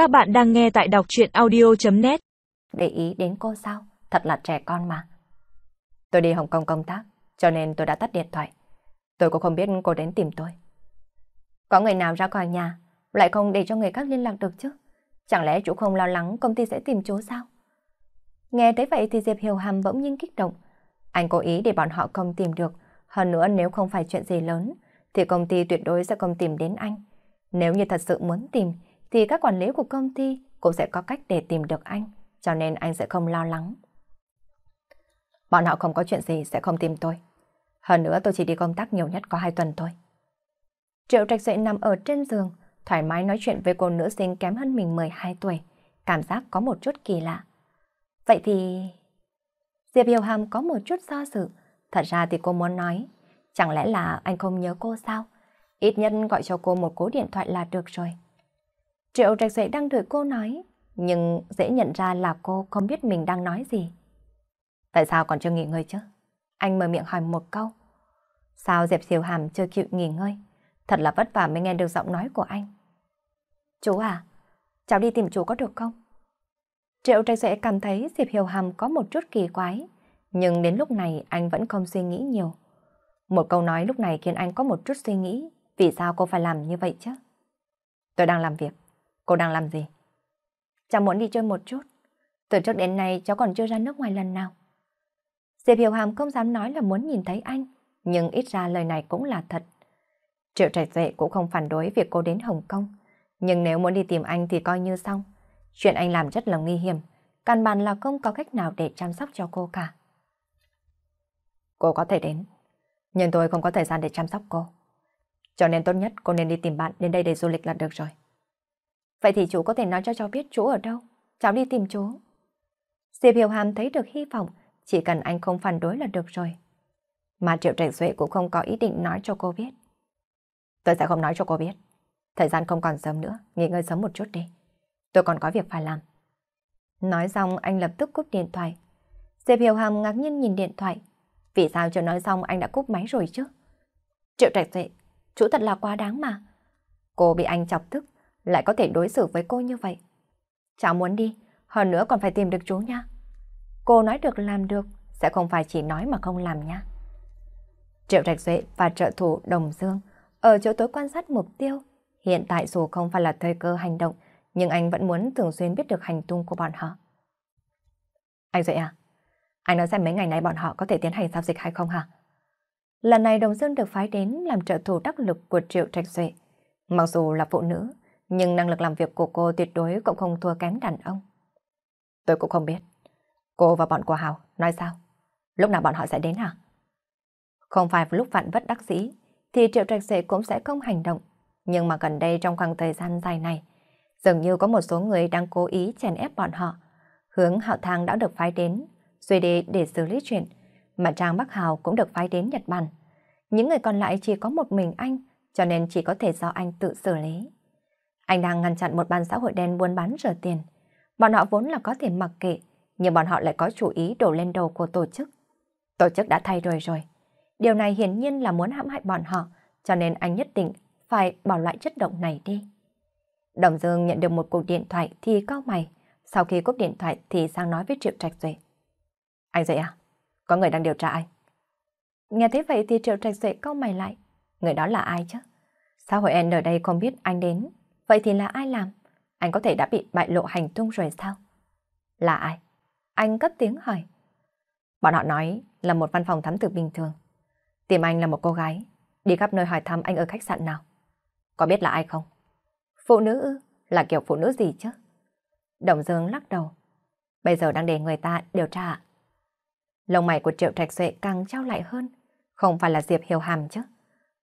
Các bạn đang nghe tại đọc chuyện audio.net Để ý đến cô sao? Thật là trẻ con mà. Tôi đi Hồng Kông công tác, cho nên tôi đã tắt điện thoại. Tôi cũng không biết cô đến tìm tôi. Có người nào ra khỏi nhà, lại không để cho người khác liên lạc được chứ? Chẳng lẽ chủ không lo lắng công ty sẽ tìm chú sao? Nghe thấy vậy thì Diệp Hiểu Hàm bỗng nhiên kích động. Anh cố ý để bọn họ không tìm được. Hơn nữa nếu không phải chuyện gì lớn, thì công ty tuyệt đối sẽ không tìm đến anh. Nếu như thật sự muốn tìm, thì các quản lý của công ty cũng sẽ có cách để tìm được anh, cho nên anh sẽ không lo lắng. Bọn họ không có chuyện gì sẽ không tìm tôi. Hơn nữa tôi chỉ đi công tác nhiều nhất có hai tuần thôi. Triệu Trạch Duệ nằm ở trên giường, thoải mái nói chuyện với cô nữ sinh kém hơn mình 12 tuổi. Cảm giác có một chút kỳ lạ. Vậy thì... Diệp Hiểu Hàm có một chút do dự. Thật ra thì cô muốn nói, chẳng lẽ là anh không nhớ cô sao? Ít nhất gọi cho cô một cú điện thoại là được rồi. Triệu Trạch dậy đang đợi cô nói, nhưng dễ nhận ra là cô không biết mình đang nói gì. Tại sao còn chưa nghỉ ngơi chứ? Anh mở miệng hỏi một câu. Sao dẹp Siêu Hàm chưa chịu nghỉ ngơi? Thật là vất vả mới nghe được giọng nói của anh. Chú à, cháu đi tìm chú có được không? Triệu Trạch dậy cảm thấy Diệp Hiểu Hàm có một chút kỳ quái, nhưng đến lúc này anh vẫn không suy nghĩ nhiều. Một câu nói lúc này khiến anh có một chút suy nghĩ, vì sao cô phải làm như vậy chứ? Tôi đang làm việc, cô đang làm gì? Cháu muốn đi chơi một chút. Từ trước đến nay cháu còn chưa ra nước ngoài lần nào. Diệp Hiểu Hàm không dám nói là muốn nhìn thấy anh, nhưng ít ra lời này cũng là thật. Triệu Trạch Duệ cũng không phản đối việc cô đến Hồng Kông, nhưng nếu muốn đi tìm anh thì coi như xong. Chuyện anh làm rất là nguy hiểm, căn bản là không có cách nào để chăm sóc cho cô cả. Cô có thể đến, nhưng tôi không có thời gian để chăm sóc cô. Cho nên tốt nhất cô nên đi tìm bạn đến đây để du lịch là được rồi. Vậy thì chú có thể nói cho cháu biết chú ở đâu? Cháu đi tìm chú. Diệp Hiểu Hàm thấy được hy vọng, chỉ cần anh không phản đối là được rồi. Mà Triệu Trạch Duệ cũng không có ý định nói cho cô biết. Tôi sẽ không nói cho cô biết. Thời gian không còn sớm nữa, nghỉ ngơi sớm một chút đi. Tôi còn có việc phải làm. Nói xong anh lập tức cúp điện thoại. Diệp Hiểu Hàm ngạc nhiên nhìn điện thoại. Vì sao chưa nói xong anh đã cúp máy rồi chứ? Triệu Trạch Duệ, chú thật là quá đáng mà. Cô bị anh chọc tức, lại có thể đối xử với cô như vậy. Cháu muốn đi, hơn nữa còn phải tìm được chú nha. Cô nói được làm được, sẽ không phải chỉ nói mà không làm nha. Triệu Trạch Duệ và trợ thủ Đồng Dương ở chỗ tối quan sát mục tiêu. Hiện tại dù không phải là thời cơ hành động, nhưng anh vẫn muốn thường xuyên biết được hành tung của bọn họ. Anh Duệ à, anh nói xem mấy ngày nay bọn họ có thể tiến hành giao dịch hay không hả? Lần này Đồng Dương được phái đến làm trợ thủ đắc lực của Triệu Trạch Duệ. Mặc dù là phụ nữ, nhưng năng lực làm việc của cô tuyệt đối cũng không thua kém đàn ông. Tôi cũng không biết. Cô và bọn của Hào nói sao? Lúc nào bọn họ sẽ đến hả? Không phải lúc vạn vất đắc sĩ thì Triệu Trạch Sệ cũng sẽ không hành động. Nhưng mà gần đây trong khoảng thời gian dài này, dường như có một số người đang cố ý chèn ép bọn họ. Hướng Hạo Thang đã được phái đến, suy đề để xử lý chuyện, mà Trang Bắc Hào cũng được phái đến Nhật Bản. Những người còn lại chỉ có một mình anh, cho nên chỉ có thể do anh tự xử lý. Anh đang ngăn chặn một ban xã hội đen buôn bán rửa tiền. Bọn họ vốn là có thể mặc kệ, nhưng bọn họ lại có chủ ý đổ lên đầu của tổ chức. Tổ chức đã thay đổi rồi. Điều này hiển nhiên là muốn hãm hại bọn họ, cho nên anh nhất định phải bỏ loại chất động này đi. Đồng Dương nhận được một cuộc điện thoại thì cao mày. Sau khi cúp điện thoại thì sang nói với Triệu Trạch Duệ. Anh Duệ à? Có người đang điều tra anh. Nghe thế vậy thì Triệu Trạch Duệ cao mày lại. Người đó là ai chứ? Xã hội N ở đây không biết anh đến. Vậy thì là ai làm? Anh có thể đã bị bại lộ hành tung rồi sao? Là ai? Anh cất tiếng hỏi. Bọn họ nói là một văn phòng thám tử bình thường. Tìm anh là một cô gái, đi khắp nơi hỏi thăm anh ở khách sạn nào. Có biết là ai không? Phụ nữ ư? Là kiểu phụ nữ gì chứ? Đồng Dương lắc đầu. Bây giờ đang để người ta điều tra ạ. Lông mày của Triệu Trạch Duệ càng trao lại hơn. Không phải là Diệp Hiểu Hàm chứ.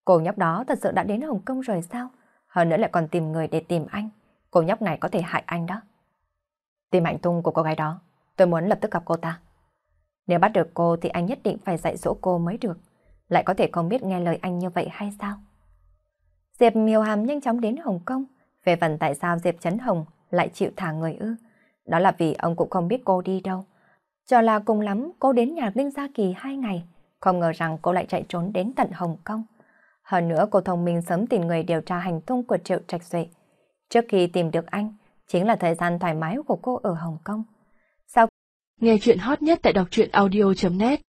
Cô nhóc đó thật sự đã đến Hồng Kông rồi sao? Hơn nữa lại còn tìm người để tìm anh. Cô nhóc này có thể hại anh đó. Tìm hạnh tung của cô gái đó. Tôi muốn lập tức gặp cô ta. Nếu bắt được cô thì anh nhất định phải dạy dỗ cô mới được. Lại có thể không biết nghe lời anh như vậy hay sao? Diệp Miêu Hàm nhanh chóng đến Hồng Kông. Về phần tại sao Diệp Trấn Hồng lại chịu thả người ư? Đó là vì ông cũng không biết cô đi đâu. Cho là cùng lắm, cô đến nhà Linh Gia Kỳ hai ngày. Không ngờ rằng cô lại chạy trốn đến tận Hồng Kông. Hơn nữa cô thông minh sớm tìm người điều tra hành tung của Triệu Trạch Duệ. Trước khi tìm được anh, chính là thời gian thoải mái của cô ở Hồng Kông. sau Nghe chuyện hot nhất tại đọc truyện audio.net